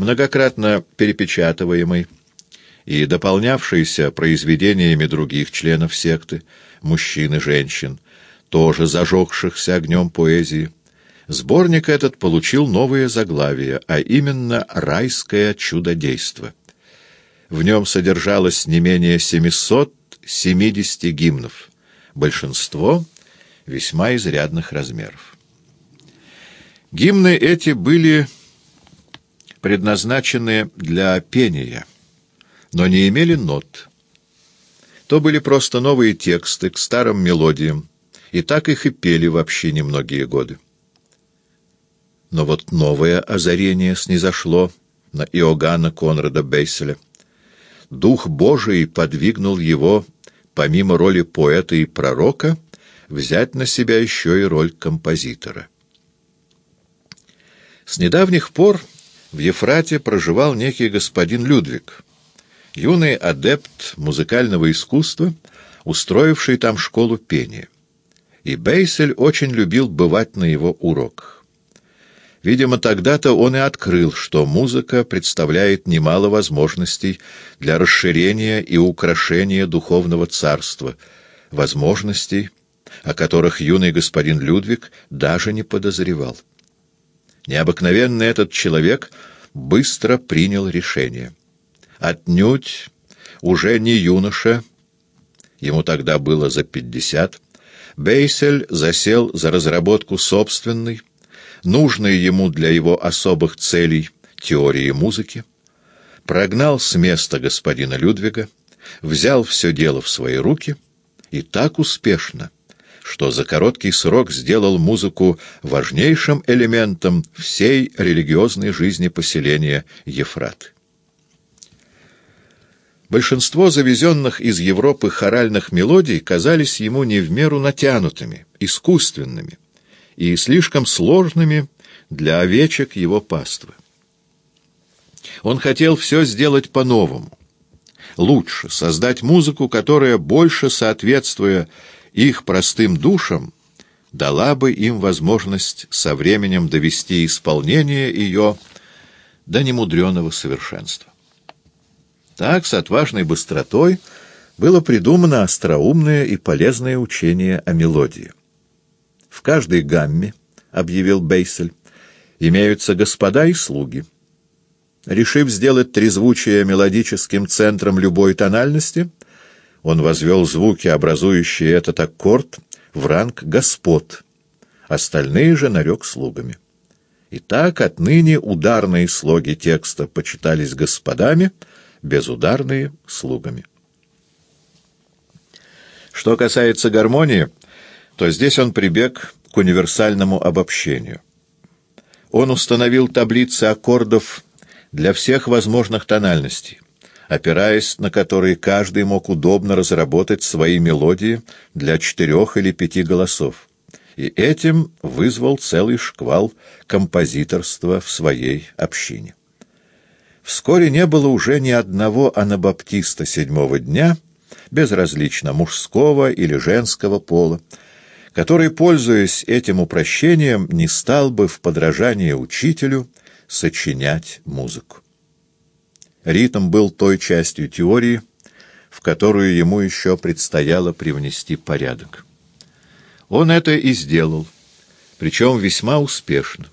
многократно перепечатываемый и дополнявшийся произведениями других членов секты, мужчин и женщин, тоже зажегшихся огнем поэзии, сборник этот получил новое заглавие, а именно «Райское чудодейство». В нем содержалось не менее 770 гимнов, большинство весьма изрядных размеров. Гимны эти были предназначены для пения, но не имели нот. То были просто новые тексты к старым мелодиям, и так их и пели вообще немногие годы. Но вот новое озарение снизошло на Иоганна Конрада Бейселя. Дух Божий подвигнул его, помимо роли поэта и пророка, взять на себя еще и роль композитора. С недавних пор в Ефрате проживал некий господин Людвиг, юный адепт музыкального искусства, устроивший там школу пения. И Бейсель очень любил бывать на его уроках. Видимо, тогда-то он и открыл, что музыка представляет немало возможностей для расширения и украшения духовного царства, возможностей, о которых юный господин Людвиг даже не подозревал. Необыкновенный этот человек быстро принял решение. Отнюдь уже не юноша, ему тогда было за пятьдесят, Бейсель засел за разработку собственной, нужной ему для его особых целей теории музыки, прогнал с места господина Людвига, взял все дело в свои руки и так успешно — что за короткий срок сделал музыку важнейшим элементом всей религиозной жизни поселения Ефрат. Большинство завезенных из Европы хоральных мелодий казались ему не в меру натянутыми, искусственными и слишком сложными для овечек его паствы. Он хотел все сделать по-новому, лучше, создать музыку, которая, больше соответствуя их простым душам дала бы им возможность со временем довести исполнение ее до немудреного совершенства. Так, с отважной быстротой, было придумано остроумное и полезное учение о мелодии. В каждой гамме, — объявил Бейсель, — имеются господа и слуги. Решив сделать трезвучие мелодическим центром любой тональности — он возвел звуки, образующие этот аккорд, в ранг господ, остальные же нарек слугами. И так отныне ударные слоги текста почитались господами, безударные — слугами. Что касается гармонии, то здесь он прибег к универсальному обобщению. Он установил таблицы аккордов для всех возможных тональностей, опираясь на которые каждый мог удобно разработать свои мелодии для четырех или пяти голосов, и этим вызвал целый шквал композиторства в своей общине. Вскоре не было уже ни одного анабаптиста седьмого дня, безразлично мужского или женского пола, который, пользуясь этим упрощением, не стал бы в подражание учителю сочинять музыку. Ритм был той частью теории, в которую ему еще предстояло привнести порядок. Он это и сделал, причем весьма успешно.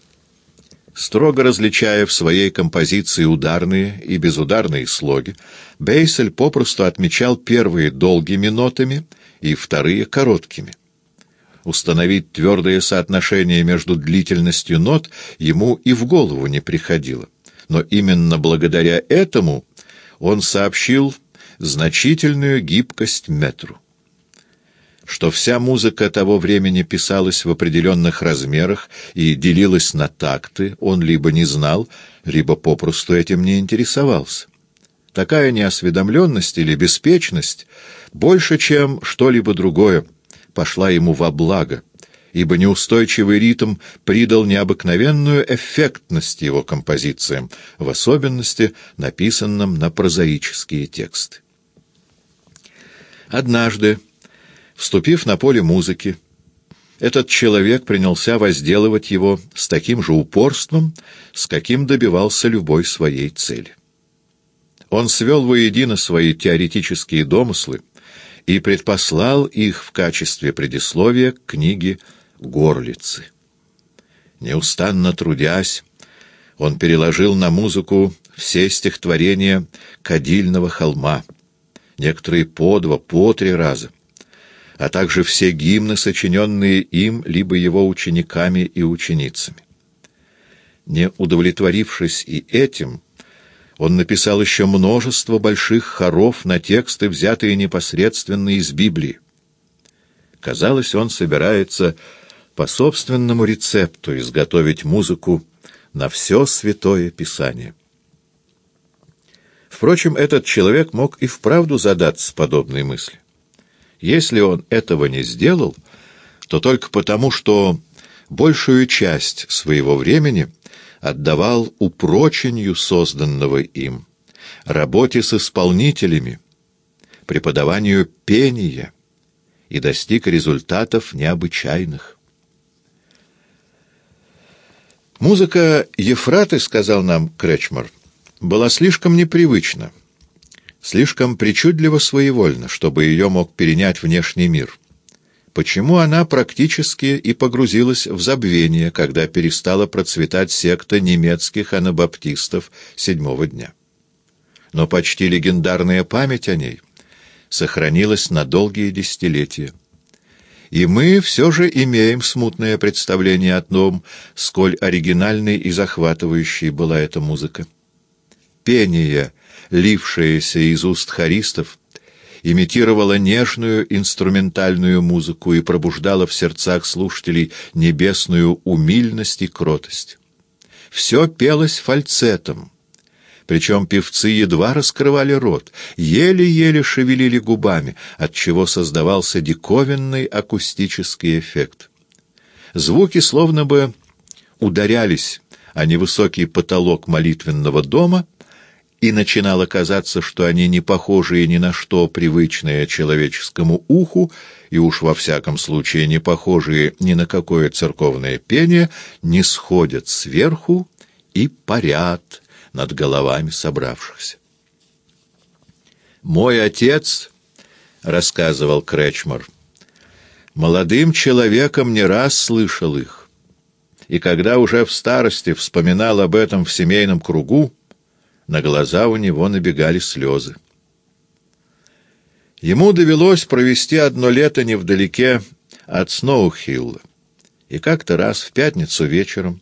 Строго различая в своей композиции ударные и безударные слоги, Бейсель попросту отмечал первые долгими нотами и вторые короткими. Установить твердое соотношение между длительностью нот ему и в голову не приходило но именно благодаря этому он сообщил значительную гибкость метру. Что вся музыка того времени писалась в определенных размерах и делилась на такты, он либо не знал, либо попросту этим не интересовался. Такая неосведомленность или беспечность больше, чем что-либо другое, пошла ему во благо, ибо неустойчивый ритм придал необыкновенную эффектность его композициям, в особенности написанным на прозаические тексты. Однажды, вступив на поле музыки, этот человек принялся возделывать его с таким же упорством, с каким добивался любой своей цели. Он свел воедино свои теоретические домыслы и предпослал их в качестве предисловия к книге «Горлицы». Неустанно трудясь, он переложил на музыку все стихотворения «Кадильного холма», некоторые по два, по три раза, а также все гимны, сочиненные им либо его учениками и ученицами. Не удовлетворившись и этим, он написал еще множество больших хоров на тексты, взятые непосредственно из Библии. Казалось, он собирается по собственному рецепту изготовить музыку на все святое Писание. Впрочем, этот человек мог и вправду задаться подобной мыслью. Если он этого не сделал, то только потому, что большую часть своего времени отдавал упрочению созданного им, работе с исполнителями, преподаванию пения и достиг результатов необычайных. Музыка Ефраты, сказал нам Кречмар, была слишком непривычна слишком причудливо своевольно, чтобы ее мог перенять внешний мир. Почему она практически и погрузилась в забвение, когда перестала процветать секта немецких анабаптистов седьмого дня? Но почти легендарная память о ней сохранилась на долгие десятилетия. И мы все же имеем смутное представление о том, сколь оригинальной и захватывающей была эта музыка. Пение — лившаяся из уст хористов, имитировала нежную инструментальную музыку и пробуждала в сердцах слушателей небесную умильность и кротость. Все пелось фальцетом, причем певцы едва раскрывали рот, еле-еле шевелили губами, отчего создавался диковинный акустический эффект. Звуки словно бы ударялись о невысокий потолок молитвенного дома — и начинало казаться, что они не похожие ни на что привычное человеческому уху, и уж во всяком случае не похожие ни на какое церковное пение, не сходят сверху и парят над головами собравшихся. «Мой отец», — рассказывал Кречмар, — «молодым человеком не раз слышал их, и когда уже в старости вспоминал об этом в семейном кругу, на глаза у него набегали слезы. Ему довелось провести одно лето невдалеке от Сноухилла, и как-то раз в пятницу вечером,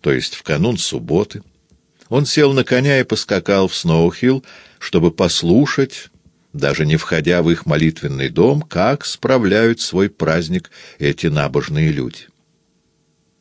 то есть в канун субботы, он сел на коня и поскакал в Сноухилл, чтобы послушать, даже не входя в их молитвенный дом, как справляют свой праздник эти набожные люди.